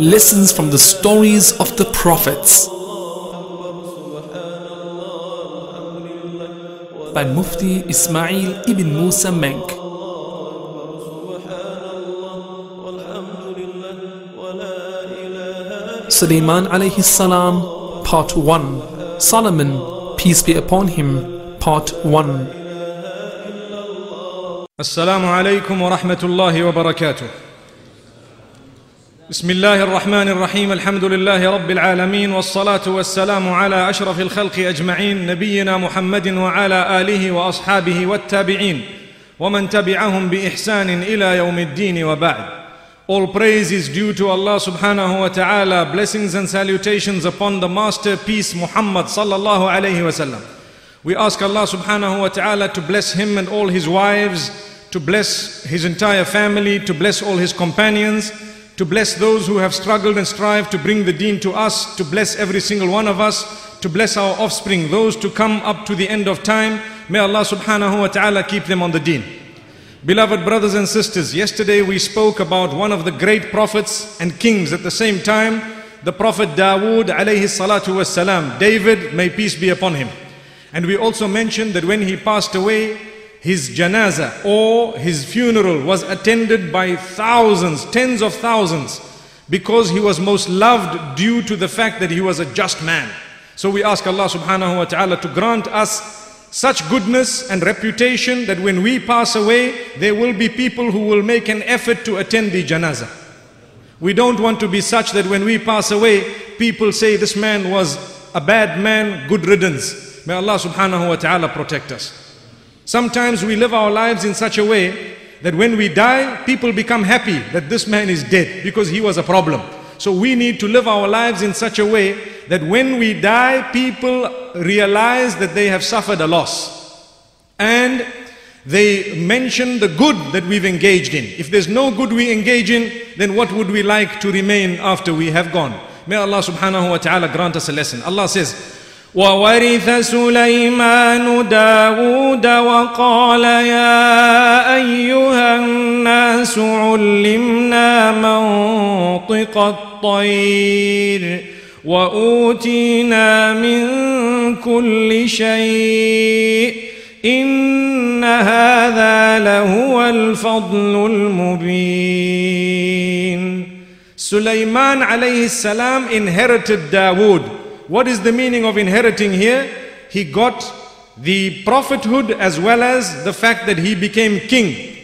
lessons from the stories of the prophets by Mufti Ismail ibn Musa Menk. Suleiman alayhi salam, part 1. Solomon, peace be upon him, part 1. Assalamu alaykum wa rahmatullahi wa barakatuh. بسم الله الرحمن الرحيم الحمد لله رب العالمين والصلاة والسلام على أشرف الخلق أجمعين نبينا محمد وعلى آله وأصحابه والتابعين ومن تبعهم بإحسان إلى يوم الدين وبعد. All praise is due to Allah subhanahu wa ta'ala. Blessings and salutations upon the masterpiece Muhammad sallallahu alayhi wasallam. We ask Allah subhanahu wa ta'ala to bless him and all his wives, to bless his entire family, to bless all his companions, to bless those who have struggled and strived to bring the deen to us, to bless every single one of us, to bless our offspring, those to come up to the end of time. May Allah subhanahu wa ta'ala keep them on the deen. Beloved brothers and sisters, yesterday we spoke about one of the great prophets and kings at the same time, the Prophet Dawood alayhi salatu was salam. David, may peace be upon him. And we also mentioned that when he passed away, his janaza or his funeral was attended by thousands, tens of thousands, because he was most loved due to the fact that he was a just man. So we ask Allah subhanahu wa ta'ala to grant us such goodness and reputation that when we pass away, there will be people who will make an effort to attend the janaza. We don't want to be such that when we pass away, people say this man was a bad man, good riddance. May Allah subhanahu wa ta'ala protect us. Sometimes we live our lives in such a way that when we die, people become happy that this man is dead because he was a problem. So we need to live our lives in such a way that when we die, people realize that they have suffered a loss. And they mention the good that we've engaged in. If there's no good we engage in, then what would we like to remain after we have gone? May Allah subhanahu wa ta'ala grant us a lesson. Allah says, وورث سليمان داود وقال يا أيها الناس علمنا منطق الطير وأوتينا من كل شيء إن هذا لهو الفضل المبين Sulaiman alayhi salam inherited Dawood. What is the meaning of inheriting here? He got the prophethood as well as the fact that he became king.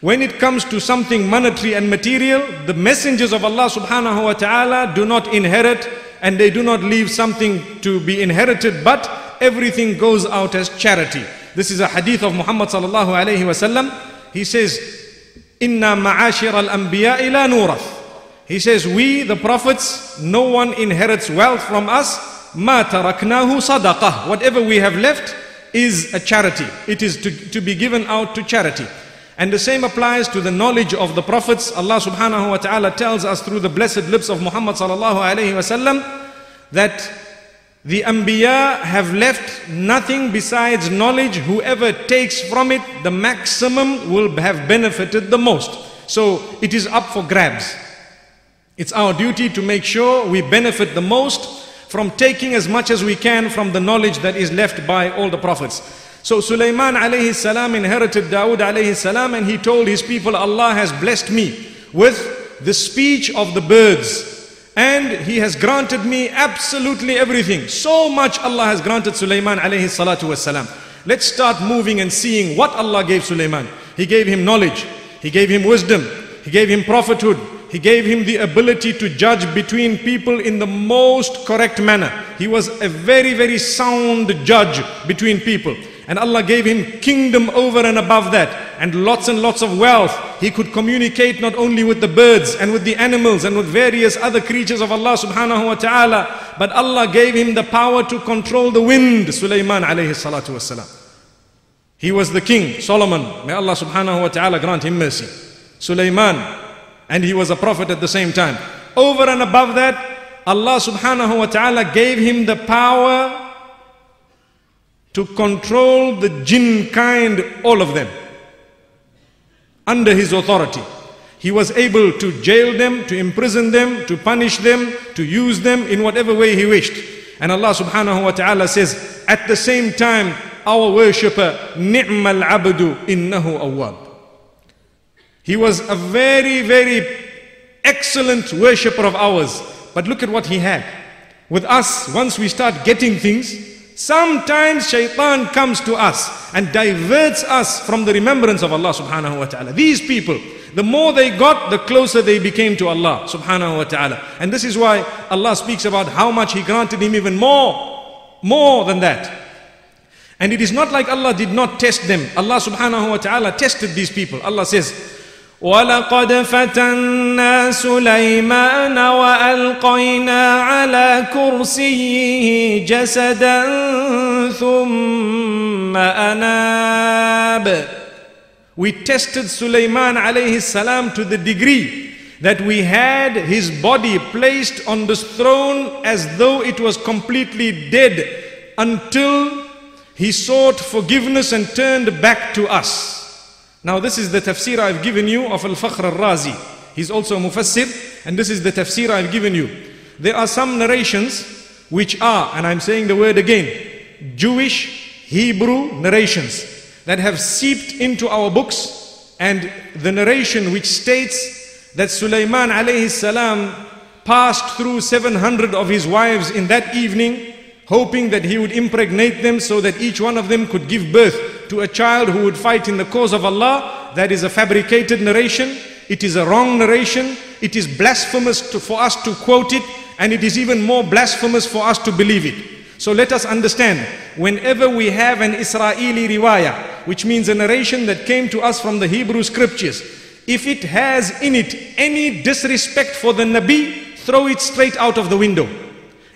When it comes to something monetary and material, the messengers of Allah subhanahu wa ta'ala do not inherit and they do not leave something to be inherited, but everything goes out as charity. This is a hadith of Muhammad sallallahu alayhi wasallam. He says, Inna ma'ashir al-anbiya ila nurath. He says, we, the prophets, no one inherits wealth from us. Ma taraknahu sadaqah. Whatever we have left is a charity. It is to, to be given out to charity. And the same applies to the knowledge of the prophets. Allah subhanahu wa ta'ala tells us through the blessed lips of Muhammad sallallahu alayhi wasallam that the Anbiya have left nothing besides knowledge. Whoever takes from it the maximum will have benefited the most. So it is up for grabs. It's our duty to make sure we benefit the most from taking as much as we can from the knowledge that is left by all the prophets. So Sulaiman alayhi salam inherited Dawood alayhi salam and he told his people, Allah has blessed me with the speech of the birds. And he has granted me absolutely everything. So much Allah has granted Sulaiman alayhi salatu wasalam. Let's start moving and seeing what Allah gave Sulaiman. He gave him knowledge. He gave him wisdom. He gave him prophethood. He gave him the ability to judge between people in the most correct manner. He was a very, very sound judge between people. And Allah gave him kingdom over and above that, and lots and lots of wealth. He could communicate not only with the birds and with the animals and with various other creatures of Allah subhanahu wa ta'ala, but Allah gave him the power to control the wind, Sulaiman alayhi salatu wasalam. He was the king, Solomon. May Allah subhanahu wa ta'ala grant him mercy. Sulaiman, and he was a prophet at the same time. Over and above that, Allah subhanahu wa ta'ala gave him the power to control the jinn kind, all of them, under his authority. He was able to jail them, to imprison them, to punish them, to use them in whatever way he wished. And Allah subhanahu wa ta'ala says, at the same time, our worshipper, ni'mal abdu innahu awwab. He was a very, very excellent worshipper of ours. But look at what he had. With us, once we start getting things, Sometimes shaitan comes to us and diverts us from the remembrance of Allah subhanahu wa ta'ala. These people, the more they got, the closer they became to Allah subhanahu wa ta'ala. And this is why Allah speaks about how much He granted him even more, more than that. And it is not like Allah did not test them. Allah subhanahu wa ta'ala tested these people. Allah says, ولقد فتنا سليمان والقينا على كرسيه جسدا ثم اناب We tested Sulaiman alayhi salam to the degree that we had his body placed on this throne as though it was completely dead until he sought forgiveness and turned back to us. Now this is the tafsir I've given you of Al-Fakhr al-Razi. He's also a mufassir and this is the tafsir I've given you. There are some narrations which are, and I'm saying the word again, Jewish Hebrew narrations that have seeped into our books and the narration which states that Sulaiman alayhi salam passed through 700 of his wives in that evening hoping that he would impregnate them so that each one of them could give birth to a child who would fight in the cause of Allah. That is a fabricated narration. It is a wrong narration. It is blasphemous to, for us to quote it, and it is even more blasphemous for us to believe it. So let us understand, whenever we have an Israeli riwayah, which means a narration that came to us from the Hebrew scriptures, if it has in it any disrespect for the Nabi, throw it straight out of the window.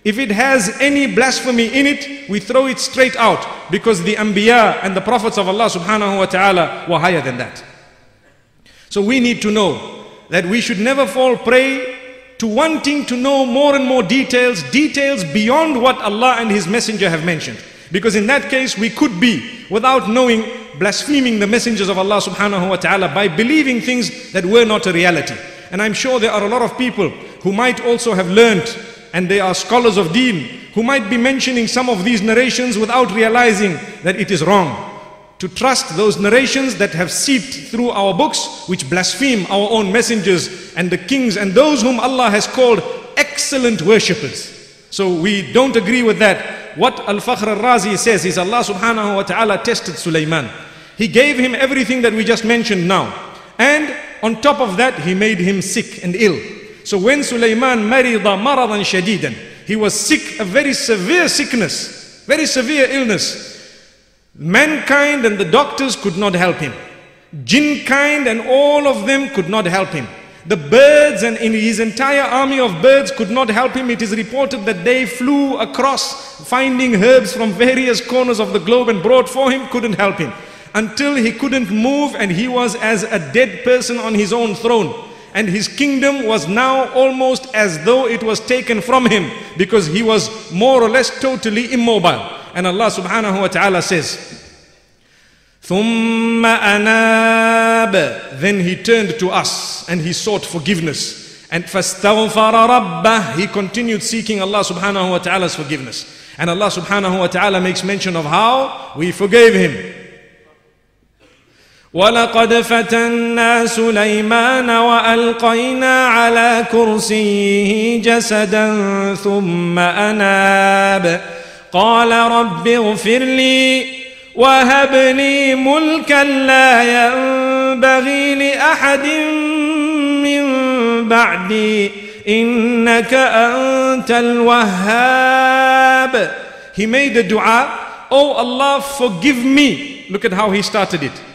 If it has any blasphemy in it, we throw it straight out because the Anbiya and the Prophets of Allah subhanahu wa ta'ala were higher than that. So we need to know that we should never fall prey to wanting to know more and more details, details beyond what Allah and His Messenger have mentioned. Because in that case, we could be, without knowing, blaspheming the messengers of Allah subhanahu wa ta'ala by believing things that were not a reality. And I'm sure there are a lot of people who might also have learned and they are scholars of deen who might be mentioning some of these narrations without realizing that it is wrong. To trust those narrations that have seeped through our books, which blaspheme our own messengers and the kings and those whom Allah has called excellent worshippers. So we don't agree with that. What Al-Fakhr al-Razi says is Allah subhanahu wa ta'ala tested Sulaiman. He gave him everything that we just mentioned now. And on top of that, he made him sick and ill. So when Sulaiman marida maradan shadidan, he was sick, a very severe sickness, very severe illness. Mankind and the doctors could not help him. Jinn kind and all of them could not help him. The birds and in his entire army of birds could not help him. It is reported that they flew across finding herbs from various corners of the globe and brought for him, couldn't help him. Until he couldn't move and he was as a dead person on his own throne and his kingdom was now almost as though it was taken from him because he was more or less totally immobile. And Allah subhanahu wa ta'ala says, ثُمَّ أَنَابَ Then he turned to us and he sought forgiveness. And فَاسْتَغْفَرَ رَبَّهِ He continued seeking Allah subhanahu wa ta'ala's forgiveness. And Allah subhanahu wa ta'ala makes mention of how we forgave him. ولقد فتنا سليمان وألقينا على كرسيه جسدا ثم أناب قال رب اغفر لي وهب لي ملكا لا ينبغي لأحد من بعدي إنك أنت الوهاب He made the dua Oh Allah, forgive me. Look at how he started it.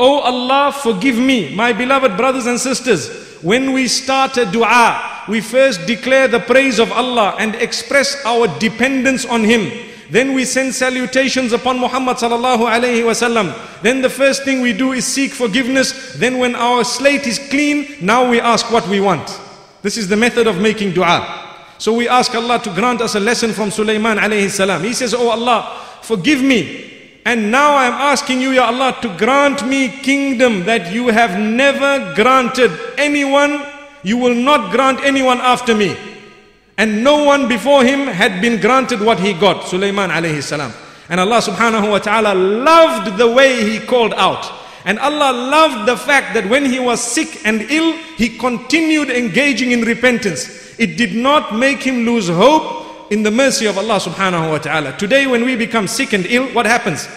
Oh Allah, forgive me. My beloved brothers and sisters, when we start a dua, we first declare the praise of Allah and express our dependence on Him. Then we send salutations upon Muhammad sallallahu alayhi wasallam. Then the first thing we do is seek forgiveness. Then when our slate is clean, now we ask what we want. This is the method of making dua. So we ask Allah to grant us a lesson from Sulaiman alayhi salam. He says, Oh Allah, forgive me. And now I am asking you, Ya Allah, to grant me kingdom that you have never granted anyone. You will not grant anyone after me. And no one before him had been granted what he got, Sulaiman alayhi salam. And Allah subhanahu wa ta'ala loved the way he called out. And Allah loved the fact that when he was sick and ill, he continued engaging in repentance. It did not make him lose hope in the mercy of Allah subhanahu wa ta'ala. Today when we become sick and ill, what happens?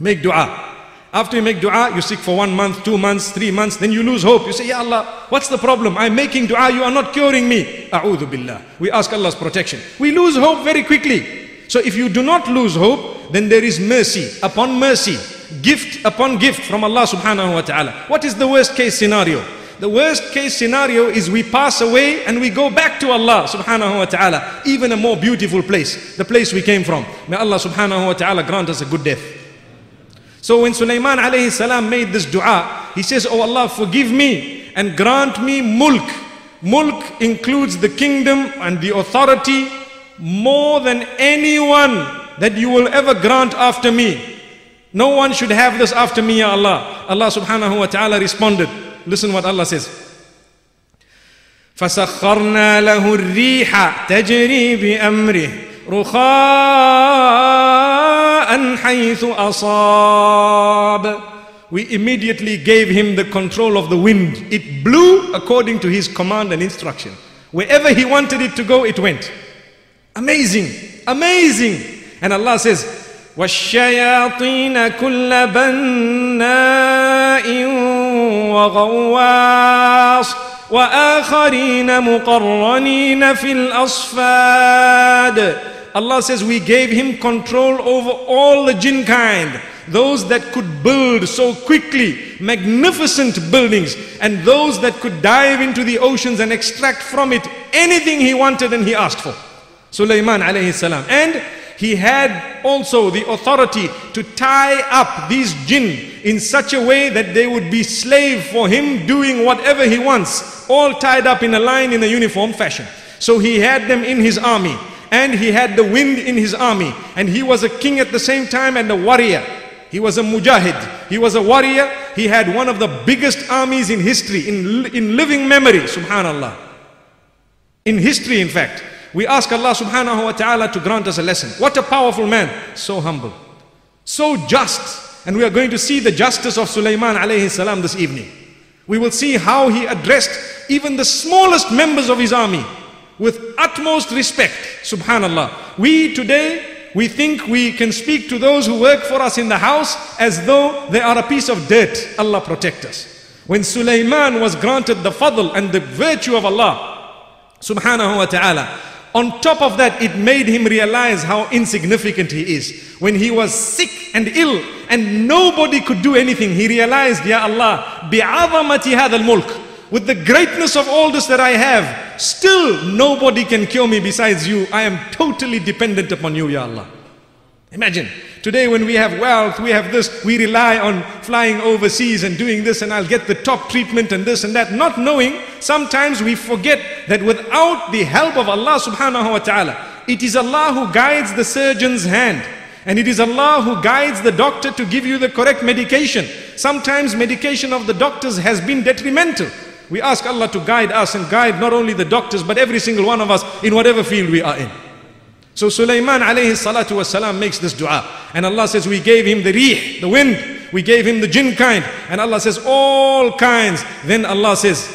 Make dua. After you make dua, you sick for one month, two months, three months, then you lose hope. You say, Ya Allah, what's the problem? I'm making dua, you are not curing me. A'udhu billah. We ask Allah's protection. We lose hope very quickly. So if you do not lose hope, then there is mercy upon mercy, gift upon gift from Allah subhanahu wa ta'ala. What is the worst case scenario? The worst case scenario is we pass away and we go back to Allah subhanahu wa ta'ala, even a more beautiful place, the place we came from. May Allah subhanahu wa ta'ala grant us a good death. So when Sulaiman alayhi salam made this dua, he says, Oh Allah, forgive me and grant me mulk. Mulk includes the kingdom and the authority more than anyone that you will ever grant after me. No one should have this after me, Ya Allah. Allah subhanahu wa ta'ala responded. Listen what Allah says. فسخرنا له الريح تجري بأمره رخاء حيث أصاب We immediately gave him the control of the wind. It blew according to his command and instruction. Wherever he wanted it to go, it went. Amazing, amazing. And Allah says, والشياطين كل بناء وغواص وآخرين مقرنين في الأصفاد Allah says we gave him control over all the jinn kind those that could build so quickly magnificent buildings and those that could dive into the oceans and extract from it anything he wanted and he asked for Sulaiman alayhi salam and he had also the authority to tie up these jinn in such a way that they would be slave for him doing whatever he wants all tied up in a line in a uniform fashion. So he had them in his army and he had the wind in his army and he was a king at the same time and a warrior. He was a mujahid. He was a warrior. He had one of the biggest armies in history in, in living memory subhanallah. In history in fact we ask Allah subhanahu wa ta'ala to grant us a lesson what a powerful man so humble so just and we are going to see the justice of Sulaiman alayhi salam this evening we will see how he addressed even the smallest members of his army with utmost respect. Subhanallah. We today, we think we can speak to those who work for us in the house as though they are a piece of dirt. Allah protect us. When Sulaiman was granted the fadl and the virtue of Allah, subhanahu wa ta'ala, on top of that, it made him realize how insignificant he is. When he was sick and ill and nobody could do anything, he realized, Ya Allah, bi'azamati hadha al-mulk. With the greatness of all this that I have, still nobody can cure me besides you. I am totally dependent upon you, Ya Allah. Imagine, today when we have wealth, we have this, we rely on flying overseas and doing this and I'll get the top treatment and this and that, not knowing, sometimes we forget that without the help of Allah subhanahu wa ta'ala, it is Allah who guides the surgeon's hand. And it is Allah who guides the doctor to give you the correct medication. Sometimes medication of the doctors has been detrimental. We ask Allah to guide us and guide not only the doctors but every single one of us in whatever field we are in. So Sulaiman alayhi salatu wasalam makes this dua. And Allah says, we gave him the rih, the wind. We gave him the jinn kind. And Allah says, all kinds. Then Allah says,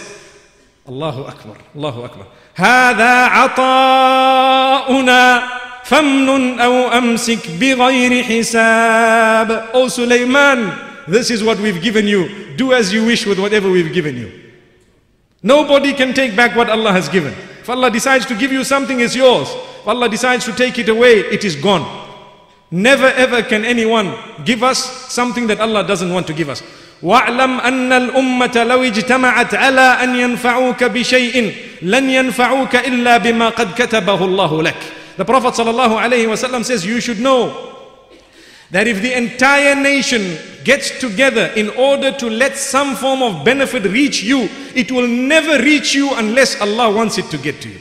Allahu Akbar, Allahu Akbar. هذا عطاؤنا فمن أو أمسك بغير حساب Oh Sulaiman, this is what we've given you. Do as you wish with whatever we've given you. Nobody can take back what Allah has given. If Allah decides to give you something, it's yours. If Allah decides to take it away, it is gone. Never ever can anyone give us something that Allah doesn't want to give us. واعلم أن الأمة لو اجتمعت على أن ينفعوك بشيء لن ينفعوك إلا بما قد كتبه الله لك. The Prophet sallallahu alaihi wasallam says you should know that if the entire nation gets together in order to let some form of benefit reach you, it will never reach you unless Allah wants it to get to you.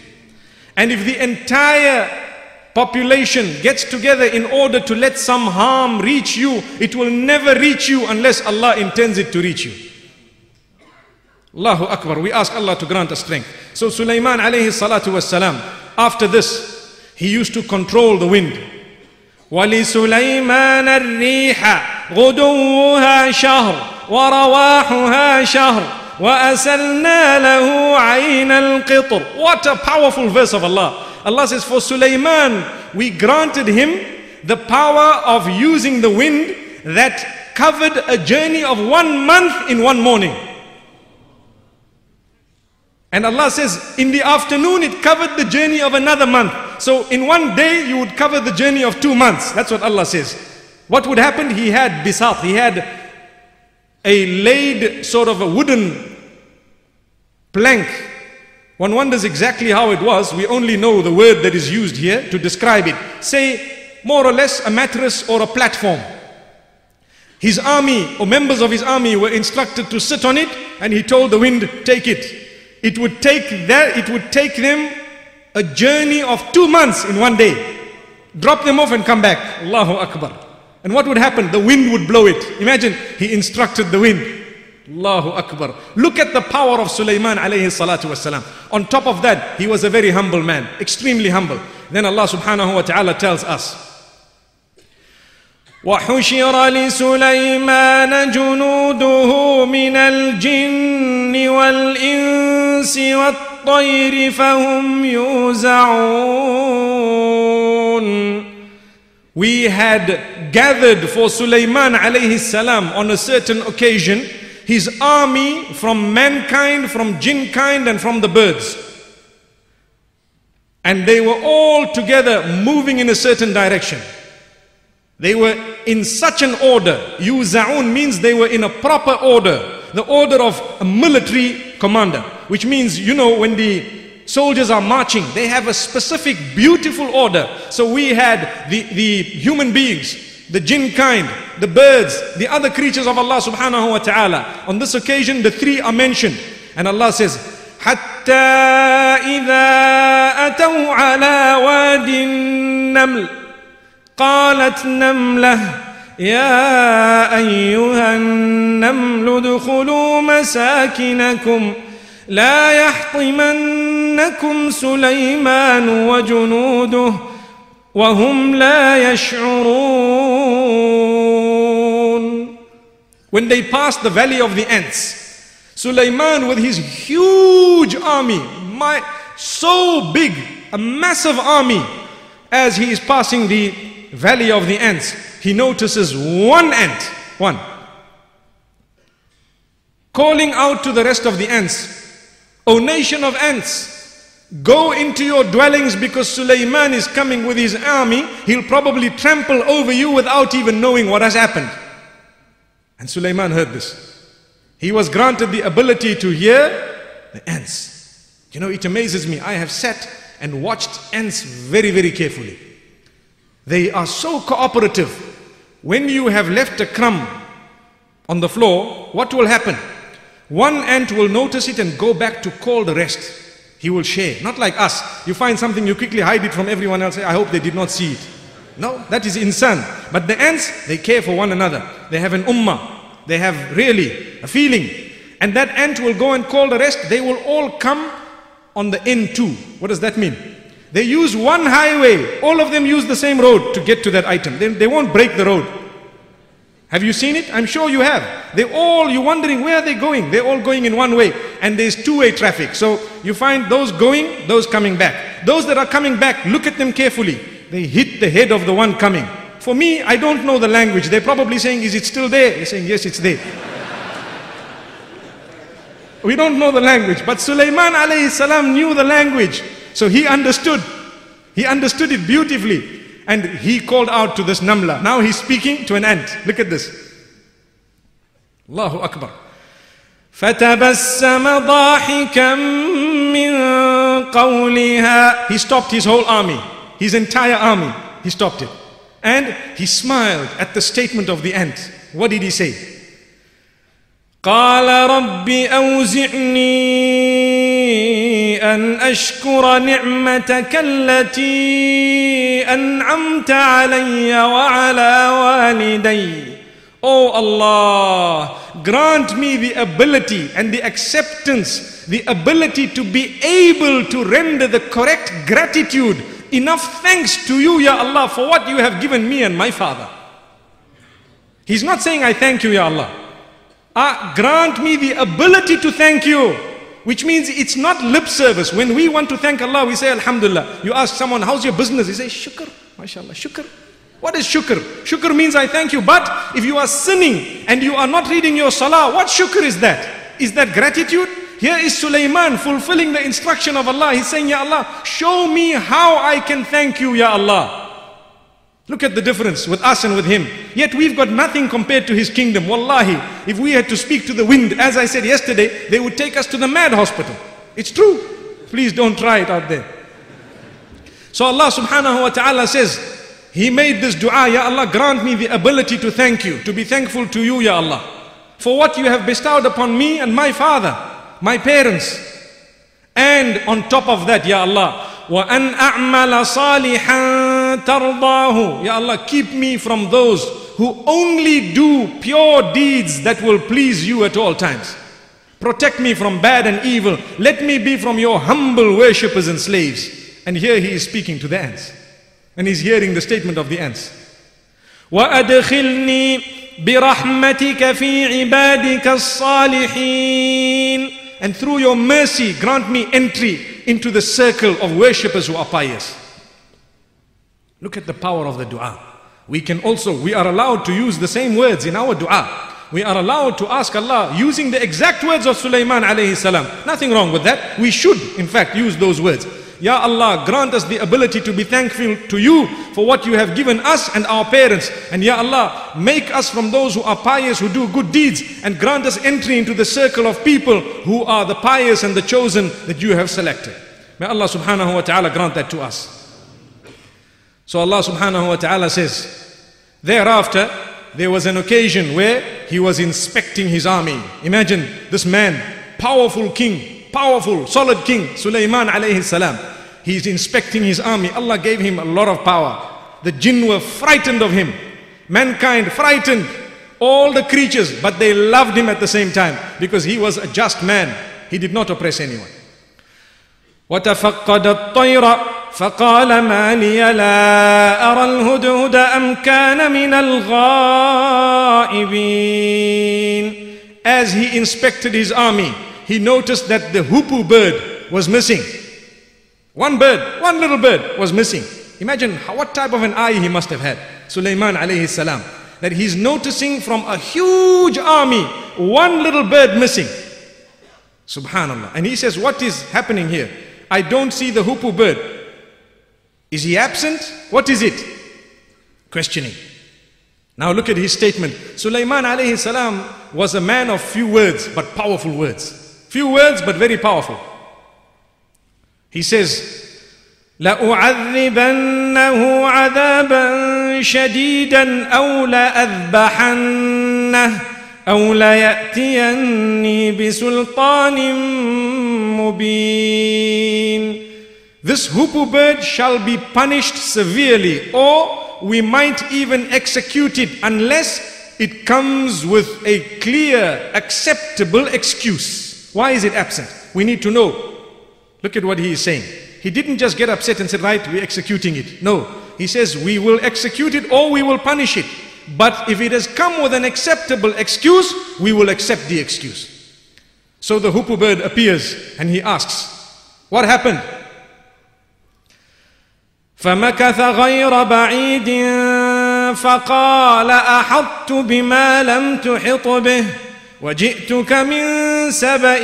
And if the entire population gets together in order to let some harm reach you, it will never reach you unless Allah intends it to reach you. Allahu Akbar. We ask Allah to grant us strength. So Sulaiman alayhi salatu was salam, after this, he used to control the wind. ولسليمان الريح غدوها شهر ورواحها شهر وأسلنا له عين القطر What a powerful verse of Allah. Allah says, For Sulaiman, we granted him the power of using the wind that covered a journey of one month in one morning. And Allah says, in the afternoon, it covered the journey of another month. So in one day, you would cover the journey of two months. That's what Allah says. What would happen? He had bisat, he had a laid sort of a wooden plank. One wonders exactly how it was. We only know the word that is used here to describe it. Say, more or less, a mattress or a platform. His army or members of his army were instructed to sit on it, and he told the wind, Take it. It would take that, it would take them a journey of two months in one day. Drop them off and come back. Allahu Akbar. And what would happen? The wind would blow it. Imagine he instructed the wind. Allahu Akbar. Look at the power of Sulaiman alayhi salatu wasalam. On top of that, he was a very humble man, extremely humble. Then Allah subhanahu wa ta'ala tells us, وحشر لسليمان جنوده من الجن والإنس والطير فهم يوزعون We had gathered for Sulaiman alayhi salam on a certain occasion his army from mankind, from jinn kind and from the birds. And they were all together moving in a certain direction. They were in such an order. Yuza'un means they were in a proper order. The order of a military commander. Which means, you know, when the soldiers are marching, they have a specific beautiful order. So we had the, the human beings, the jinn kind, the birds, the other creatures of Allah subhanahu wa ta'ala. On this occasion, the three are mentioned. And Allah says, حتى إذا أتوا على واد النمل قالت نملة يا أيها النمل ادخلوا مساكنكم لا يحطمنكم سليمان وجنوده وهم لا يشعرون When they passed the valley of the ants, Sulaiman with his huge army, my, so big, a massive army, as he is passing the valley of the ants, he notices one ant, one, calling out to the rest of the ants, O nation of ants, go into your dwellings because Sulaiman is coming with his army. He'll probably trample over you without even knowing what has happened. And Sulaiman heard this. He was granted the ability to hear the ants. You know, it amazes me. I have sat and watched ants very, very carefully. They are so cooperative. When you have left a crumb on the floor, what will happen? One ant will notice it and go back to call the rest. He will share. Not like us. You find something, you quickly hide it from everyone else. I hope they did not see it. No, that is insan. But the ants, they care for one another. They have an ummah. They have really a feeling. And that ant will go and call the rest. They will all come on the end too. What does that mean? They use one highway. All of them use the same road to get to that item. They, they won't break the road. Have you seen it? I'm sure you have. They all, you're wondering where are they going? They're all going in one way. And there's two-way traffic. So you find those going, those coming back. Those that are coming back, look at them carefully. They hit the head of the one coming. For me, I don't know the language. They're probably saying, is it still there? They're saying, yes, it's there. we don't know the language. But Sulaiman alayhi salam knew the language. So he understood. He understood it beautifully. And he called out to this namla. Now he's speaking to an ant. Look at this. Allahu Akbar. فتبسم ضاحكا من قولها He stopped his whole army, his entire army. He stopped it. And he smiled at the statement of the ant. What did he say? قال رب أوزعني أن أشكر نعمتك التي أنعمت علي وعلى والدي Oh Allah, grant me the ability and the acceptance, the ability to be able to render the correct gratitude. Enough thanks to you, Ya Allah, for what you have given me and my father. He's not saying, I thank you, Ya Allah. Ah, grant me the ability to thank you. Which means it's not lip service. When we want to thank Allah, we say Alhamdulillah. You ask someone, how's your business? He says, Shukr, mashallah, shukr. What is shukr? Shukr means I thank you. But if you are sinning and you are not reading your salah, what shukr is that? Is that gratitude? Here is Sulaiman fulfilling the instruction of Allah. He's saying, Ya Allah, show me how I can thank you, Ya Allah. Look at the difference with us and with him. Yet we've got nothing compared to his kingdom. Wallahi, if we had to speak to the wind, as I said yesterday, they would take us to the mad hospital. It's true. Please don't try it out there. So Allah subhanahu wa ta'ala says, He made this dua, Ya Allah, grant me the ability to thank you, to be thankful to you, Ya Allah, for what you have bestowed upon me and my father, my parents. And on top of that, Ya Allah, وَأَنْ أَعْمَلَ صَالِحًا تَرْضَاهُ Ya Allah, keep me from those who only do pure deeds that will please you at all times. Protect me from bad and evil. Let me be from your humble worshippers and slaves. And here he is speaking to the ants. And he's hearing the statement of the ants. وأدخلني برحمتك في عبادك الصالحين And through your mercy, grant me entry into the circle of worshippers who are pious. Look at the power of the dua. We can also, we are allowed to use the same words in our dua. We are allowed to ask Allah using the exact words of Sulaiman alayhi salam. Nothing wrong with that. We should, in fact, use those words. Ya Allah, grant us the ability to be thankful to you for what you have given us and our parents. And Ya Allah, make us from those who are pious, who do good deeds, and grant us entry into the circle of people who are the pious and the chosen that you have selected. May Allah subhanahu wa ta'ala grant that to us. So Allah subhanahu wa ta'ala says, thereafter, there was an occasion where he was inspecting his army. Imagine this man, powerful king, powerful, solid king, Sulaiman alayhi salam. He's inspecting his army. Allah gave him a lot of power. The jinn were frightened of him. Mankind frightened. All the creatures, but they loved him at the same time because he was a just man. He did not oppress anyone. وتفقد الطير فقال ما لي لا أرى الهدهد أم كان من الغائبين As he inspected his army, he noticed that the hoopoe bird was missing. One bird, one little bird was missing. Imagine what type of an eye he must have had. Sulaiman alayhi salam. That he's noticing from a huge army, one little bird missing. Subhanallah. And he says, what is happening here? I don't see the hoopoe bird. Is he absent? What is it? Questioning. Now look at his statement. Sulaiman alayhi salam was a man of few words but powerful words. Few words but very powerful. He says, لأعذبنه عذابا شديدا أو لأذبحنه أو ليأتيني بسلطان مبين This hoopoe bird shall be punished severely, or we might even execute it unless it comes with a clear, acceptable excuse. Why is it absent? We need to know. Look at what he is saying. He didn't just get upset and said, Right, we're executing it. No. He says, We will execute it or we will punish it. But if it has come with an acceptable excuse, we will accept the excuse. So the hoopoe bird appears and he asks, What happened? فمكث غير بعيد فقال احطت بما لم تحط به وجئتك من سبا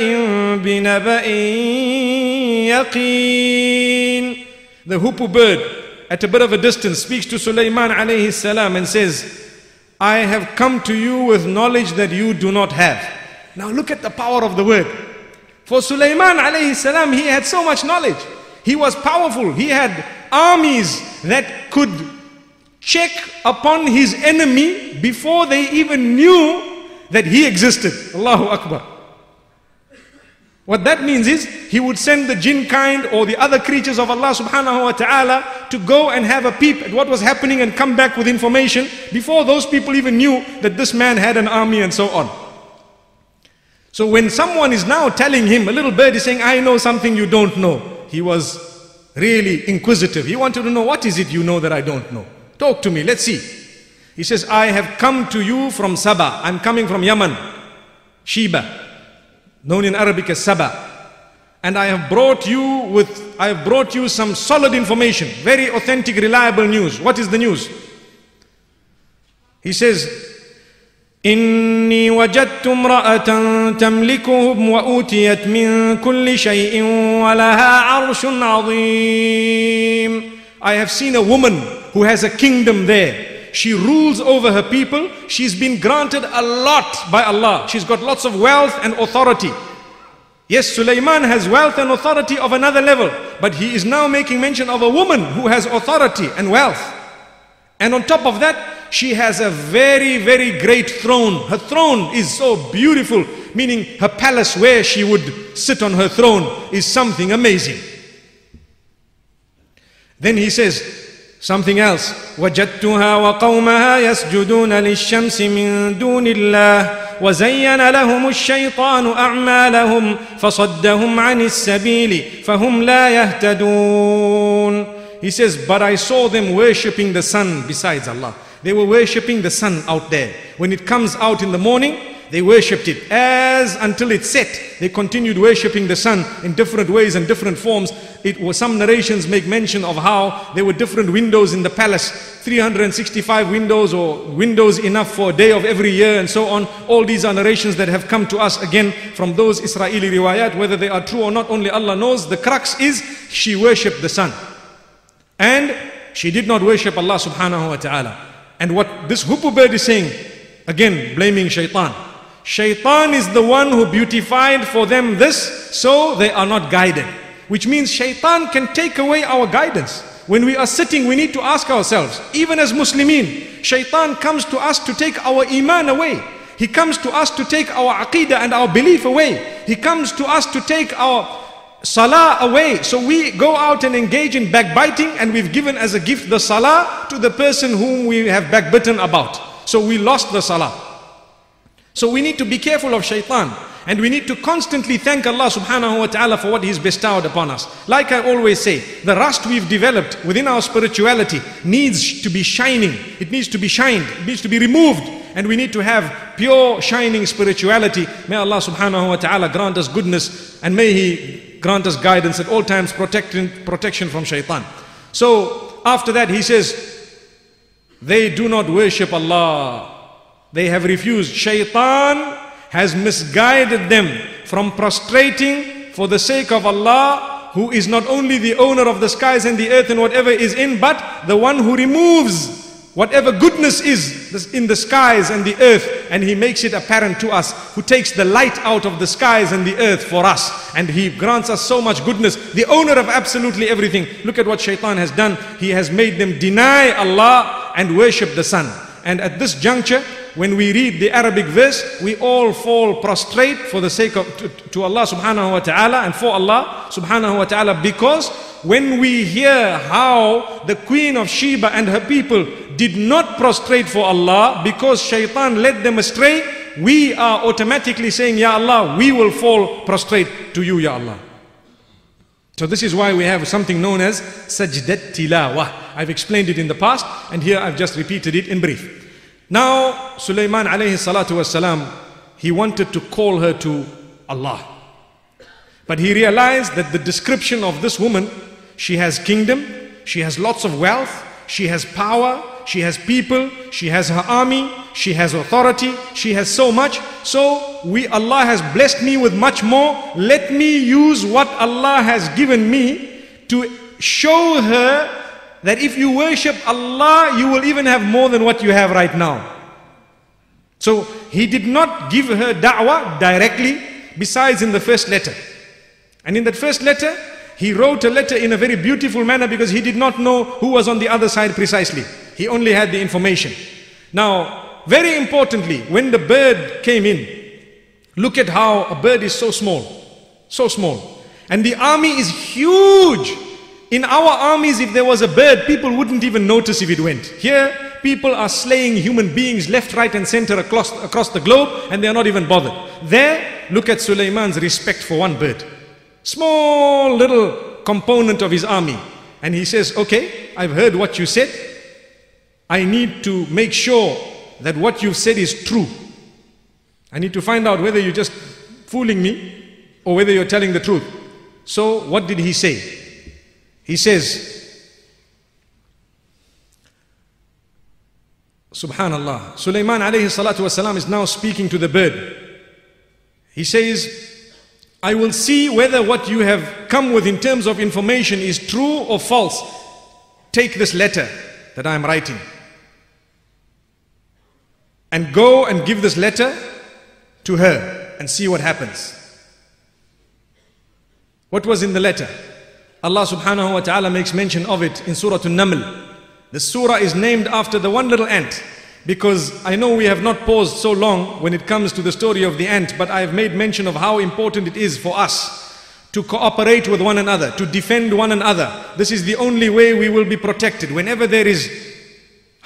بنبا يقين The hoopoe bird at a bit of a distance, speaks to Sulaiman alayhi salam and says, I have come to you with knowledge that you do not have. Now look at the power of the word. For Sulaiman alayhi salam, he had so much knowledge. He was powerful. He had armies that could check upon his enemy before they even knew that he existed. Allahu Akbar. What that means is he would send the jinn kind or the other creatures of Allah subhanahu wa ta'ala to go and have a peep at what was happening and come back with information before those people even knew that this man had an army and so on. So when someone is now telling him, a little bird is saying, I know something you don't know. He was really inquisitive. He wanted to know, what is it you know that I don't know? Talk to me, let's see. He says, I have come to you from Saba. I'm coming from Yemen, Sheba known in Arabic as Saba. And I have brought you with, I have brought you some solid information, very authentic, reliable news. What is the news? He says, إني وجدت امرأة تملكهم وأوتيت من كل شيء ولها عرش عظيم. I have seen a woman who has a kingdom there. she rules over her people. She's been granted a lot by Allah. She's got lots of wealth and authority. Yes, Sulaiman has wealth and authority of another level, but he is now making mention of a woman who has authority and wealth. And on top of that, she has a very, very great throne. Her throne is so beautiful, meaning her palace where she would sit on her throne is something amazing. Then he says, Something else. وجدتها وقومها يسجدون للشمس من دون الله وزين لهم الشيطان أعمالهم فصدهم عن السبيل فهم لا يهتدون He says, but I saw them worshipping the sun besides Allah. They were worshipping the sun out there. When it comes out in the morning, they worshipped it as until it set. They continued worshipping the sun in different ways and different forms. It was some narrations make mention of how there were different windows in the palace, 365 windows or windows enough for a day of every year and so on. All these are narrations that have come to us again from those Israeli riwayat, whether they are true or not, only Allah knows. The crux is she worshipped the sun. And she did not worship Allah subhanahu wa ta'ala. And what this hoopoe bird is saying, again blaming shaitan. Shaitan is the one who beautified for them this, so they are not guided. Which means shaitan can take away our guidance. When we are sitting, we need to ask ourselves, even as Muslimin, shaitan comes to us to take our iman away. He comes to us to take our aqidah and our belief away. He comes to us to take our salah away. So we go out and engage in backbiting and we've given as a gift the salah to the person whom we have backbitten about. So we lost the salah. So we need to be careful of shaitan. And we need to constantly thank Allah subhanahu wa ta'ala for what He's bestowed upon us. Like I always say, the rust we've developed within our spirituality needs to be shining. It needs to be shined. It needs to be removed. And we need to have pure shining spirituality. May Allah subhanahu wa ta'ala grant us goodness and may He grant us guidance at all times, protection, protection from shaitan. So after that He says, they do not worship Allah they have refused. Shaitan has misguided them from prostrating for the sake of Allah, who is not only the owner of the skies and the earth and whatever is in, but the one who removes whatever goodness is in the skies and the earth. And he makes it apparent to us who takes the light out of the skies and the earth for us. And he grants us so much goodness the owner of absolutely everything. Look at what shaitan has done. He has made them deny Allah and worship the sun and at this juncture when we read the Arabic verse, we all fall prostrate for the sake of to, to, Allah subhanahu wa ta'ala and for Allah subhanahu wa ta'ala because when we hear how the queen of Sheba and her people did not prostrate for Allah because shaitan led them astray, we are automatically saying, Ya Allah, we will fall prostrate to you, Ya Allah. So this is why we have something known as sajdat tilawah. I've explained it in the past and here I've just repeated it in brief. Now, Sulaiman alayhi salatu wasalam, he wanted to call her to Allah. But he realized that the description of this woman, she has kingdom, she has lots of wealth, she has power, she has people, she has her army, she has authority, she has so much. So we Allah has blessed me with much more. Let me use what Allah has given me to show her that if you worship Allah, you will even have more than what you have right now. So he did not give her da'wah directly, besides in the first letter. And in that first letter, he wrote a letter in a very beautiful manner because he did not know who was on the other side precisely. He only had the information. Now, very importantly, when the bird came in, look at how a bird is so small, so small. And the army is huge. In our armies, if there was a bird, people wouldn't even notice if it went. Here, people are slaying human beings left, right, and center across, across the globe, and they are not even bothered. There, look at Sulaiman's respect for one bird. Small little component of his army. And he says, Okay, I've heard what you said. I need to make sure that what you've said is true. I need to find out whether you're just fooling me or whether you're telling the truth. So, what did he say? He says, Subhanallah. Sulaiman alayhi salatu wasalam is now speaking to the bird. He says, I will see whether what you have come with in terms of information is true or false. Take this letter that I am writing and go and give this letter to her and see what happens. What was in the letter? Allah subhanahu wa ta'ala makes mention of it in Surah An-Naml. The surah is named after the one little ant because I know we have not paused so long when it comes to the story of the ant, but I have made mention of how important it is for us to cooperate with one another, to defend one another. This is the only way we will be protected. Whenever there is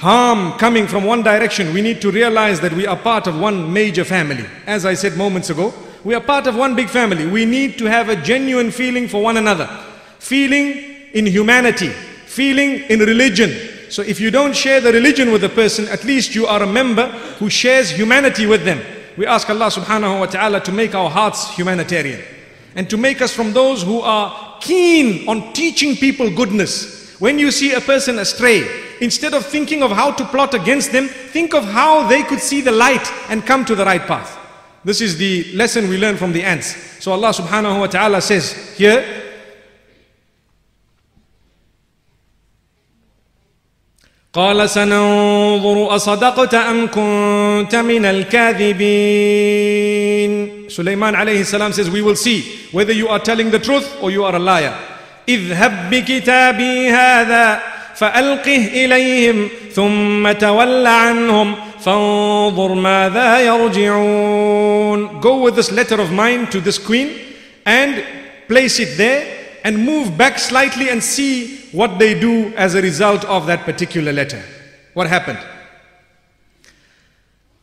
harm coming from one direction, we need to realize that we are part of one major family. As I said moments ago, we are part of one big family. We need to have a genuine feeling for one another feeling in humanity, feeling in religion. So if you don't share the religion with a person, at least you are a member who shares humanity with them. We ask Allah subhanahu wa ta'ala to make our hearts humanitarian and to make us from those who are keen on teaching people goodness. When you see a person astray, instead of thinking of how to plot against them, think of how they could see the light and come to the right path. This is the lesson we learn from the ants. So Allah subhanahu wa ta'ala says here, قال سننظر أصدقت أم كنت من الكاذبين Sulaiman alayhi salam says we will see whether you are telling the truth or you are a liar اذهب بكتابي هذا فألقه إليهم ثم تول عنهم فانظر ماذا يرجعون Go with this letter of mine to this queen and place it there and move back slightly and see what they do as a result of that particular letter. What happened?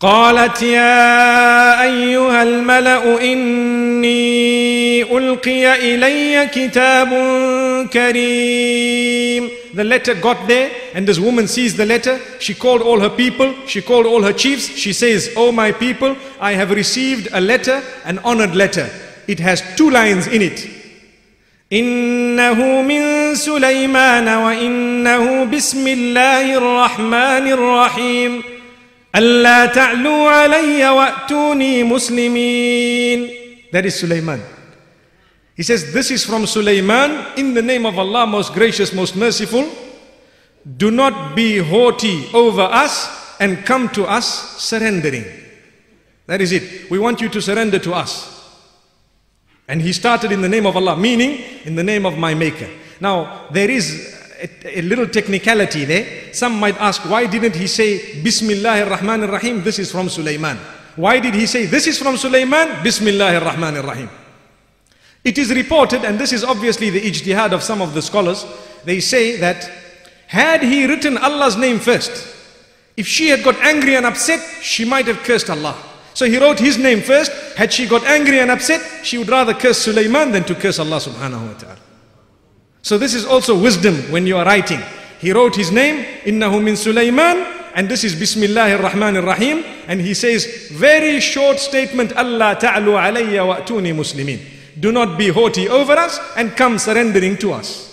قالت يا أيها الملأ إني ألقي إلي كتاب كريم The letter got there and this woman sees the letter. She called all her people. She called all her chiefs. She says, Oh my people, I have received a letter, an honored letter. It has two lines in it. إنه من سليمان وإنه بسم الله الرحمن الرحيم ألا تعلوا علي وأتوني مسلمين That is Sulaiman. He says, This is from Sulaiman in the name of Allah, most gracious, most merciful. Do not be haughty over us and come to us surrendering. That is it. We want you to surrender to us. And he started in the name of Allah, meaning in the name of my maker. Now, there is a, a, little technicality there. Some might ask, why didn't he say Bismillah ar-Rahman ar-Rahim? This is from Sulaiman. Why did he say this is from Sulaiman? Bismillah ar-Rahman ar-Rahim. It is reported, and this is obviously the ijtihad of some of the scholars, they say that had he written Allah's name first, if she had got angry and upset, she might have cursed Allah. So he wrote his name first. Had she got angry and upset, she would rather curse Sulaiman than to curse Allah subhanahu wa ta'ala. So this is also wisdom when you are writing. He wrote his name, Innahu min Sulaiman, and this is Bismillahir Rahmanir Rahim. And he says, very short statement, Allah ta'alu alayya wa atuni muslimin. Do not be haughty over us and come surrendering to us.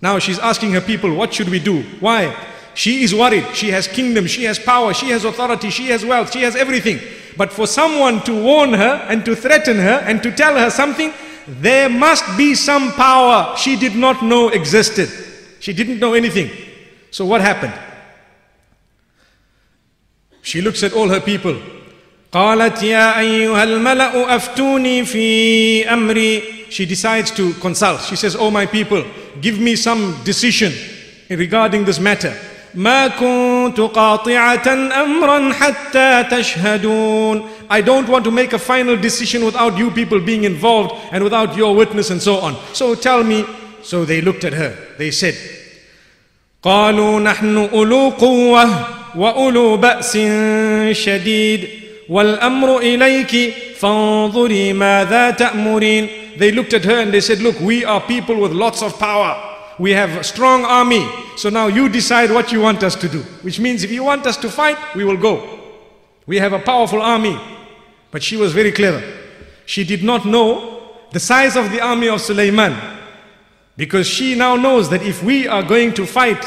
Now she's asking her people, what should we do? Why? She is worried. She has kingdom, she has power, she has authority, she has wealth, she has everything. But for someone to warn her and to threaten her and to tell her something, there must be some power she did not know existed. She didn't know anything. So what happened? She looks at all her people. قالت يا أيها الملأ أفتوني في أمري She decides to consult. She says, Oh my people, give me some decision regarding this matter. ما كنت قاطعة أمرا حتى تشهدون I don't want to make a final decision without you people being involved and without your witness and so on. So tell me. So they looked at her. They said, قالوا نحن أولو قوة وأولو بأس شديد والأمر إليك فانظري ماذا تأمرين They looked at her and they said, Look, we are people with lots of power. We have a strong army. So now you decide what you want us to do. Which means if you want us to fight, we will go. We have a powerful army. But she was very clever. She did not know the size of the army of Sulaiman. Because she now knows that if we are going to fight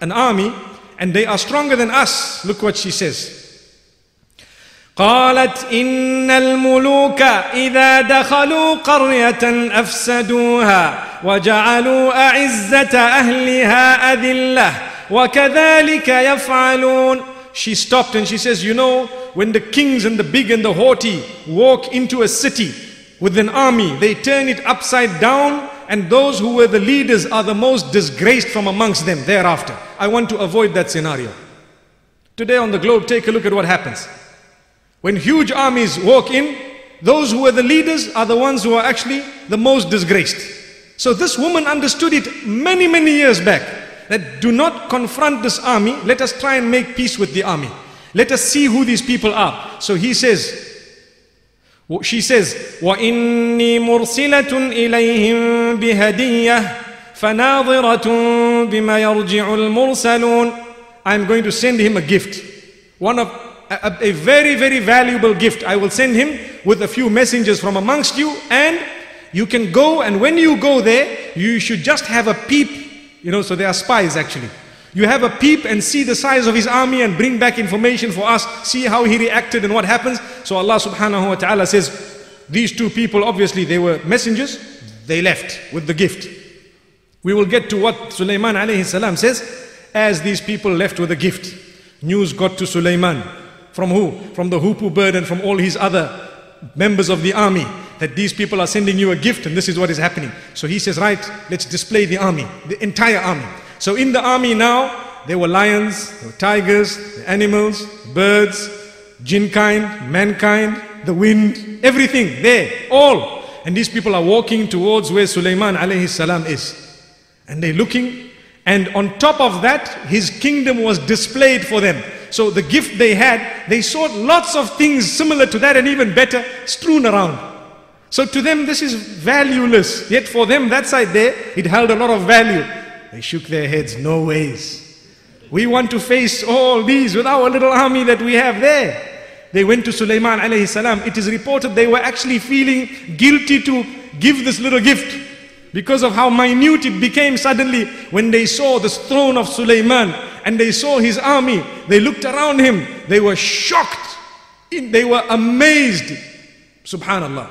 an army and they are stronger than us, look what she says. قالت إن الملوك إذا دخلوا قرية أفسدوها وجعلوا أعزة أهلها أذلة وكذلك يفعلون She stopped and she says, You know, when the kings and the big and the haughty walk into a city with an army, they turn it upside down, and those who were the leaders are the most disgraced from amongst them thereafter. I want to avoid that scenario. Today on the globe, take a look at what happens. When huge armies walk in, those who are the leaders are the ones who are actually the most disgraced. So this woman understood it many, many years back that do not confront this army. Let us try and make peace with the army. Let us see who these people are. So he says, she says, وإني مرسلة إليهم بهدية فناظرة بما يرجع المرسلون I'm going to send him a gift. One of a, a, very, very valuable gift. I will send him with a few messengers from amongst you, and you can go. And when you go there, you should just have a peep. You know, so they are spies actually. You have a peep and see the size of his army and bring back information for us, see how he reacted and what happens. So Allah subhanahu wa ta'ala says, these two people, obviously, they were messengers, they left with the gift. We will get to what Sulaiman alayhi salam says, as these people left with a gift. News got to Sulaiman. From who? From the hoopoe bird and from all his other members of the army. That these people are sending you a gift and this is what is happening. So he says, right, let's display the army, the entire army. So in the army now, there were lions, there were tigers, animals, birds, jinn kind, mankind, the wind, everything there, all. And these people are walking towards where Sulaiman alayhi salam is. And they're looking, and on top of that, his kingdom was displayed for them. So the gift they had, they saw lots of things similar to that and even better strewn around. So to them, this is valueless. Yet for them, that side there, it held a lot of value. They shook their heads, no ways. We want to face all these with our little army that we have there. They went to Sulaiman alayhi salam. It is reported they were actually feeling guilty to give this little gift because of how minute it became suddenly when they saw this throne of Sulaiman and they saw his army. They looked around him. They were shocked. They were amazed. Subhanallah.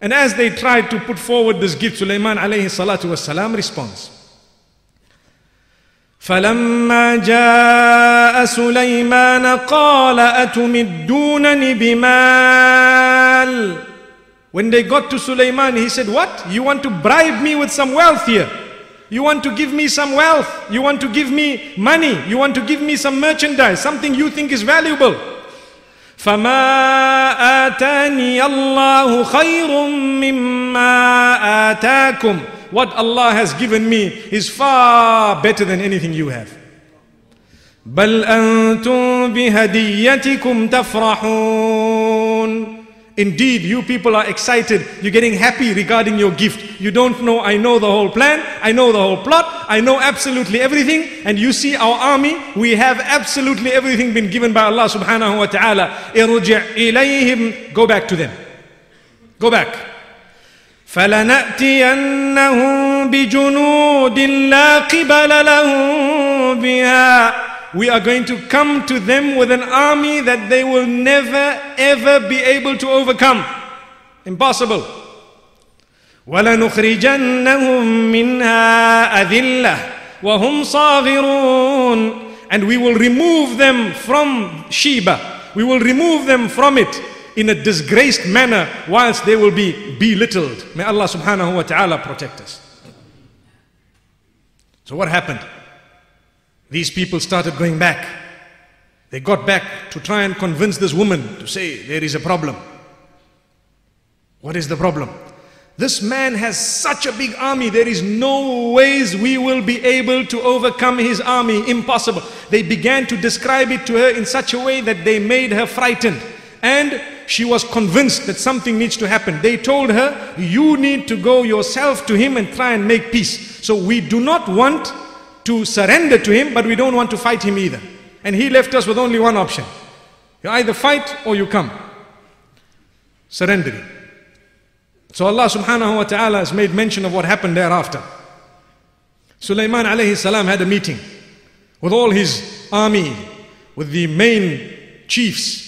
And as they tried to put forward this gift, Sulaiman alayhi salatu wasalam responds. فلما جاء سليمان قال أتمدونني بمال When they got to Sulaiman, he said, What? You want to bribe me with some wealth here? You want to give me some wealth. You want to give me money. You want to give me some merchandise, something you think is valuable. فما آتاني الله خير مما آتاكم What Allah has given me is far better than anything you have. بل أنتم بهديتكم تفرحون Indeed, you people are excited. You're getting happy regarding your gift. You don't know, I know the whole plan. I know the whole plot. I know absolutely everything. And you see our army, we have absolutely everything been given by Allah subhanahu wa ta'ala. Irji' ilayhim. Go back to them. Go back. فلنأتينهم بجنود لا قبل لهم بها we are going to come to them with an army that they will never ever be able to overcome. Impossible. ولنخرجنهم منها أذلة وهم صاغرون and we will remove them from Sheba. We will remove them from it in a disgraced manner whilst they will be belittled. May Allah subhanahu wa ta'ala protect us. So what happened? These people started going back. They got back to try and convince this woman to say there is a problem. What is the problem? This man has such a big army, there is no ways we will be able to overcome his army. Impossible. They began to describe it to her in such a way that they made her frightened. And she was convinced that something needs to happen. They told her, You need to go yourself to him and try and make peace. So we do not want to surrender to him, but we don't want to fight him either. And he left us with only one option. You either fight or you come. Surrendering. So Allah subhanahu wa ta'ala has made mention of what happened thereafter. Sulaiman alayhi salam had a meeting with all his army, with the main chiefs.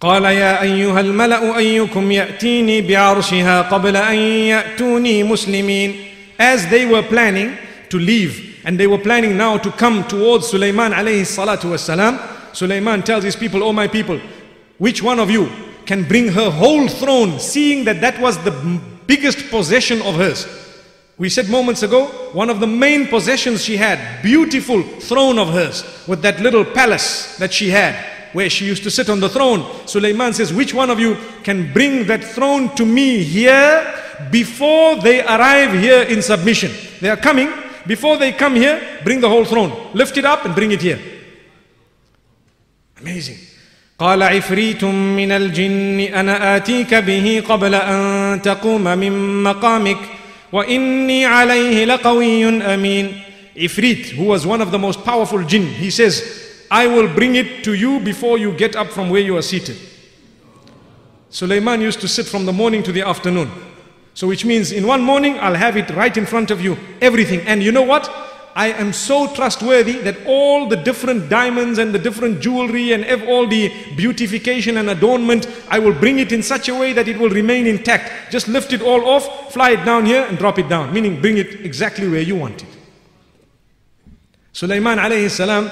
قال يا أيها الملأ أيكم يأتيني بعرشها قبل أن يأتوني مسلمين As they were planning to leave and they were planning now to come towards Sulaiman alayhi salatu wasalam, Sulaiman tells his people, Oh my people, which one of you can bring her whole throne, seeing that that was the biggest possession of hers. We said moments ago, one of the main possessions she had, beautiful throne of hers, with that little palace that she had, where she used to sit on the throne. Sulaiman says, which one of you can bring that throne to me here before they arrive here in submission? They are coming. Before they come here, bring the whole throne. Lift it up and bring it here. Amazing. قال عفريت من الجن انا اتيك به قبل ان تقوم من مقامك واني عليه لقوي امين Ifrit, who was one of the most powerful jinn, he says, I will bring it to you before you get up from where you are seated. Sulaiman used to sit from the morning to the afternoon. So which means in one morning, I'll have it right in front of you, everything. And you know what? I am so trustworthy that all the different diamonds and the different jewelry and all the beautification and adornment, I will bring it in such a way that it will remain intact. Just lift it all off, fly it down here and drop it down, meaning bring it exactly where you want it. Sulaiman alayhi salam,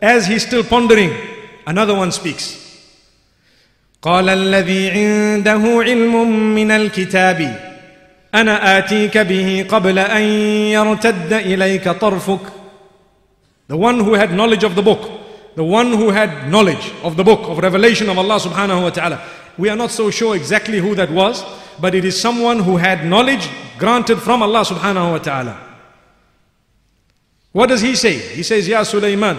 as he's still pondering, another one speaks. قال الذي عنده علم من الكتاب أنا آتيك به قبل أن يرتد إليك طرفك The one who had knowledge of the book The one who had knowledge of the book of revelation of Allah subhanahu wa ta'ala We are not so sure exactly who that was But it is someone who had knowledge granted from Allah subhanahu wa ta'ala What does he say? He says, Ya Sulaiman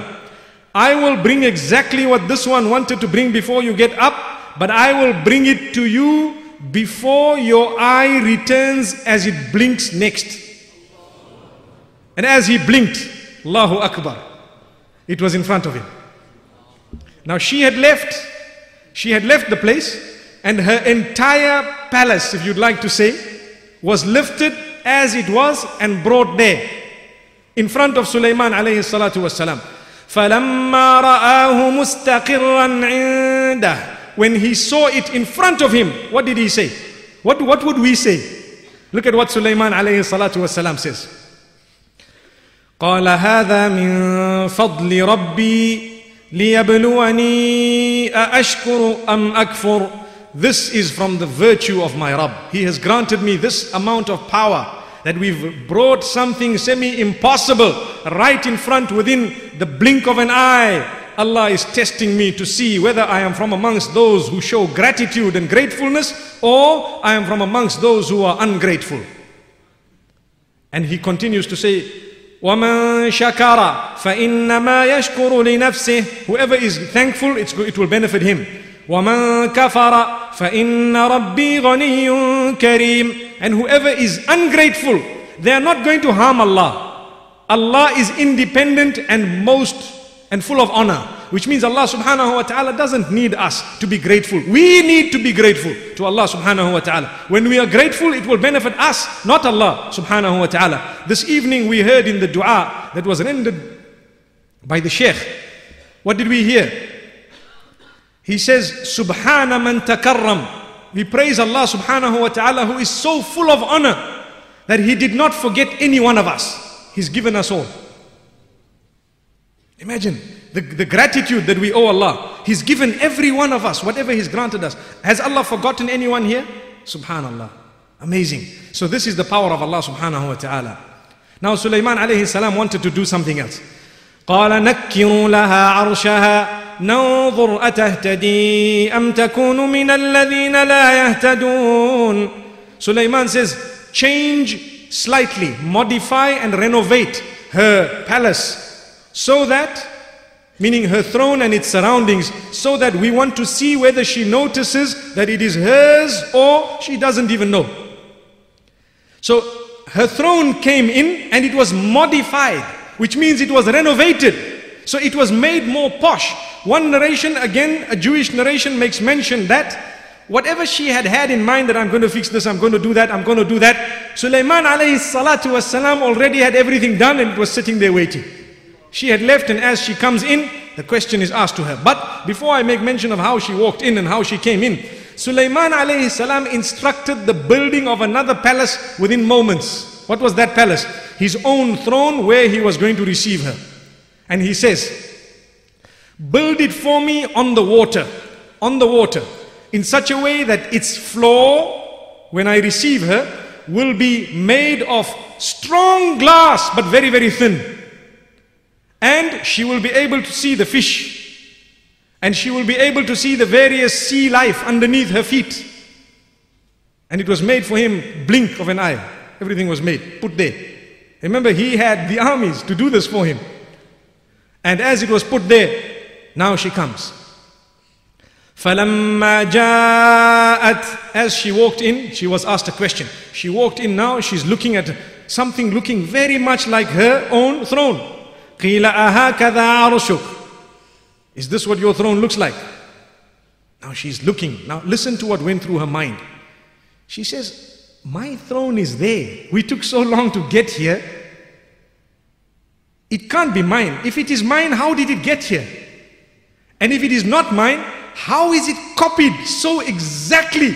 I will bring exactly what this one wanted to bring before you get up But I will bring it to you before your eye returns as it blinks next. And as he blinked, Allahu Akbar, it was in front of him. Now she had left, she had left the place, and her entire palace, if you'd like to say, was lifted as it was and brought there in front of Sulaiman alayhi salatu wasalam. فلما رآه مستقرا عنده when he saw it in front of him, what did he say? What, what would we say? Look at what Sulaiman alayhi salatu wasalam says. قال هذا من فضل ربي ليبلوني أأشكر أم أكفر This is from the virtue of my Rabb. He has granted me this amount of power that we've brought something semi-impossible right in front within the blink of an eye Allah is testing me to see whether I am from amongst those who show gratitude and gratefulness or I am from amongst those who are ungrateful. And he continues to say, وَمَنْ شَكَرَ فَإِنَّمَا يَشْكُرُ لِنَفْسِهِ Whoever is thankful, it will benefit him. وَمَنْ كَفَرَ فَإِنَّ رَبِّي غَنِيٌّ كَرِيمٌ And whoever is ungrateful, they are not going to harm Allah. Allah is independent and most and full of honor. Which means Allah subhanahu wa ta'ala doesn't need us to be grateful. We need to be grateful to Allah subhanahu wa ta'ala. When we are grateful, it will benefit us, not Allah subhanahu wa ta'ala. This evening we heard in the dua that was rendered by the Sheikh. What did we hear? He says, Subhana man takarram. We praise Allah subhanahu wa ta'ala who is so full of honor that He did not forget any one of us. He's given us all. Imagine the, the gratitude that we owe Allah. He's given every one of us whatever He's granted us. Has Allah forgotten anyone here? Subhanallah. Amazing. So this is the power of Allah subhanahu wa ta'ala. Now Sulaiman alayhi salam wanted to do something else. قال نكروا لها عرشها ننظر أتهتدي أم تكون من الذين لا يهتدون Sulaiman says change slightly modify and renovate her palace so that meaning her throne and its surroundings so that we want to see whether she notices that it is hers or she doesn't even know so her throne came in and it was modified, which means it was renovated. So it was made more posh. One narration, again, a Jewish narration makes mention that whatever she had had in mind that I'm going to fix this, I'm going to do that, I'm going to do that. Sulaiman alayhi salatu wasalam already had everything done and it was sitting there waiting. She had left and as she comes in, the question is asked to her. But before I make mention of how she walked in and how she came in, Sulaiman alayhi salam instructed the building of another palace within moments. What was that palace? His own throne where he was going to receive her. And he says, Build it for me on the water, on the water, in such a way that its floor, when I receive her, will be made of strong glass but very, very thin. And she will be able to see the fish and she will be able to see the various sea life underneath her feet. And it was made for him, blink of an eye. Everything was made, put there. Remember, he had the armies to do this for him. And as it was put there, now she comes. فَلَمَّا جَاءَتْ As she walked in, she was asked a question. She walked in now, she's looking at something looking very much like her own throne. قِيلَ أَهَكَذَا عَرْشُكَ is this what your throne looks like? Now she's looking. Now listen to what went through her mind. She says, My throne is there. We took so long to get here. It can't be mine. If it is mine, how did it get here? And if it is not mine, how is it copied so exactly?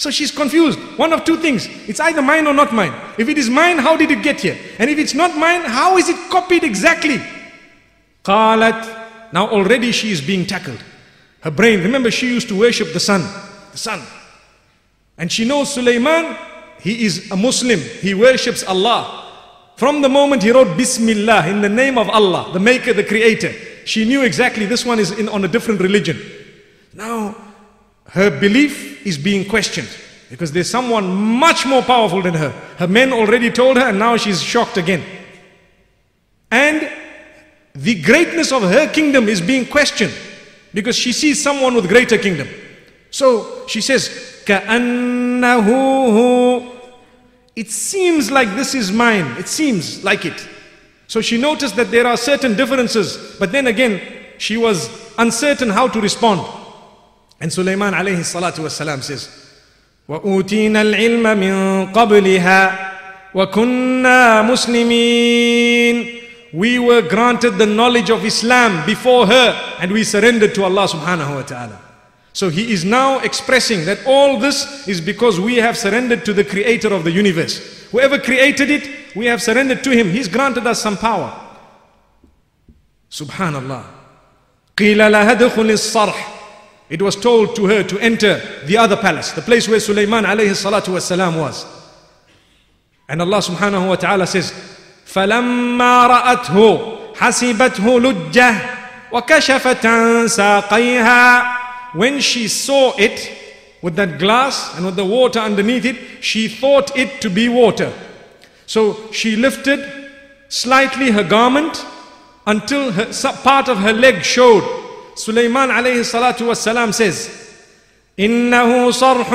so she's confused. One of two things. It's either mine or not mine. If it is mine, how did it get here? And if it's not mine, how is it copied exactly? Qalat. Now already she is being tackled. Her brain, remember she used to worship the sun. The sun. And she knows Sulaiman, he is a Muslim. He worships Allah. From the moment he wrote Bismillah, in the name of Allah, the maker, the creator. She knew exactly this one is in, on a different religion. Now, her belief is being questioned because there's someone much more powerful than her. Her men already told her, and now she's shocked again. And the greatness of her kingdom is being questioned because she sees someone with greater kingdom. So she says, Ka'annahu. It seems like this is mine. It seems like it. So she noticed that there are certain differences, but then again, she was uncertain how to respond. And Sulaiman alayhi salatu wasalam says, وَأُوتِينَا الْعِلْمَ مِنْ قَبْلِهَا وَكُنَّا مُسْلِمِينَ we were granted the knowledge of Islam before her and we surrendered to Allah subhanahu wa ta'ala. So he is now expressing that all this is because we have surrendered to the creator of the universe. Whoever created it, we have surrendered to him. He's granted us some power. Subhanallah. قِيلَ لَهَا الصَّرْحِ It was told to her to enter the other palace, the place where Sulaiman alayhi salatu wasalam was. And Allah subhanahu wa ta'ala says, فلما رأته حسبته لجة وكشفت عن ساقيها when she saw it with that glass and with the water underneath it she thought it to be water so she lifted slightly her garment until her, part of her leg showed Sulaiman alayhi salatu wasalam says إنه صرح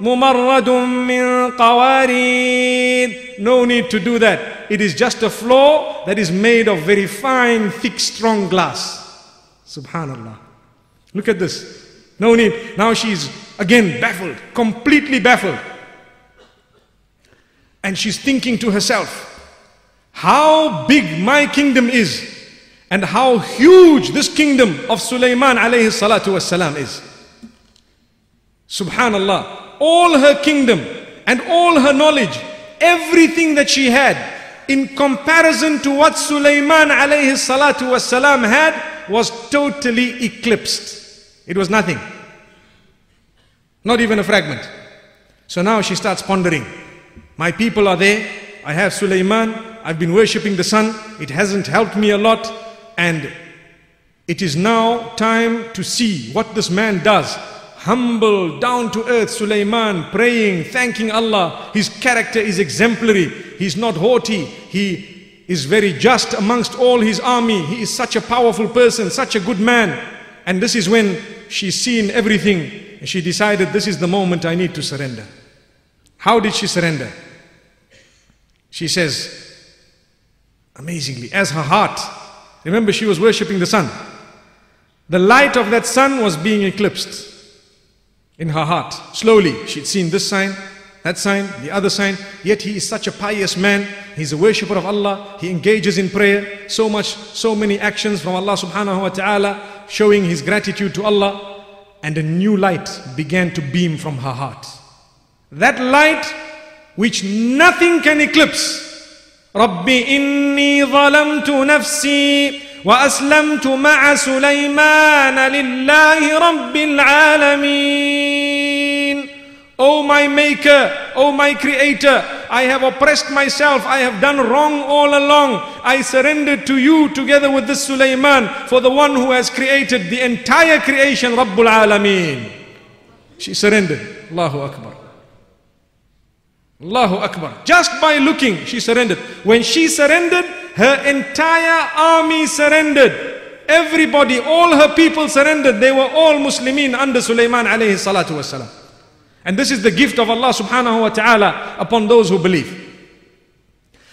ممرد من قوارير no need to do that it is just a floor that is made of very fine, thick, strong glass. Subhanallah. Look at this. No need. Now she's again baffled, completely baffled. And she's thinking to herself, how big my kingdom is and how huge this kingdom of Sulaiman alayhi salatu wasalam is. Subhanallah. All her kingdom and all her knowledge, everything that she had in comparison to what Sulaiman alayhi salatu wasalam had, was totally eclipsed. It was nothing. Not even a fragment. So now she starts pondering. My people are there. I have Sulaiman. I've been worshipping the sun. It hasn't helped me a lot. And it is now time to see what this man does. Humble, down to earth Sulaiman, praying, thanking Allah. His character is exemplary. He's not haughty. He is very just amongst all his army. He is such a powerful person, such a good man. And this is when she's seen everything and she decided this is the moment I need to surrender. How did she surrender? She says, amazingly, as her heart, remember she was worshipping the sun. The light of that sun was being eclipsed in her heart. Slowly, she'd seen this sign, that sign, the other sign. Yet he is such a pious man. He's a worshipper of Allah. He engages in prayer. So much, so many actions from Allah subhanahu wa ta'ala showing his gratitude to Allah. And a new light began to beam from her heart. That light which nothing can eclipse. ربي إني ظلمت نفسي وأسلمت مع سليمان لله رب العالمين O my maker, O my creator, I have oppressed myself, I have done wrong all along. I surrendered to you together with this Sulaiman for the one who has created the entire creation, Rabbul Alameen. She surrendered. Allahu Akbar. Allahu Akbar. Just by looking, she surrendered. When she surrendered, her entire army surrendered. Everybody, all her people surrendered. They were all Muslimin under Sulaiman alayhi salatu wasalam. And this is the gift of Allah subhanahu wa ta'ala upon those who believe.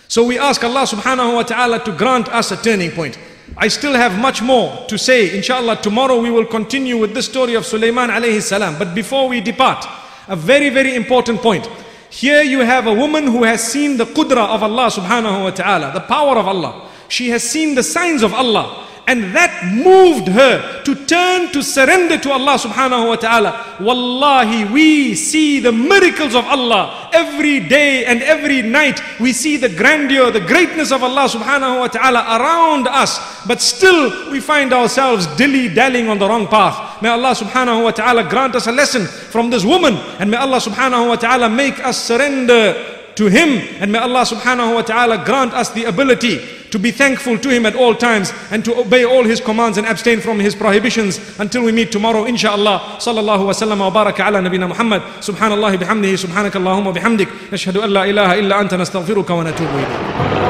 So we ask Allah subhanahu wa ta'ala to grant us a turning point. I still have much more to say. Inshallah, tomorrow we will continue with the story of Sulaiman alayhi salam. But before we depart, a very, very important point. Here you have a woman who has seen the qudra of Allah subhanahu wa ta'ala, the power of Allah. She has seen the signs of Allah. And that moved her to turn to surrender to Allah subhanahu wa ta'ala. Wallahi, we see the miracles of Allah every day and every night. We see the grandeur, the greatness of Allah subhanahu wa ta'ala around us. But still, we find ourselves dilly-dallying on the wrong path. May Allah subhanahu wa ta'ala grant us a lesson from this woman. And may Allah subhanahu wa ta'ala make us surrender to Him. And may Allah subhanahu wa ta'ala grant us the ability to be thankful to Him at all times and to obey all His commands and abstain from His prohibitions until we meet tomorrow, inshaAllah. Sallallahu wa sallam wa baraka ala nabina Muhammad. Subhanallah bihamdihi, subhanakallahumma bihamdik. Nashhadu an la ilaha illa anta nastaghfiruka wa natubu ilayk.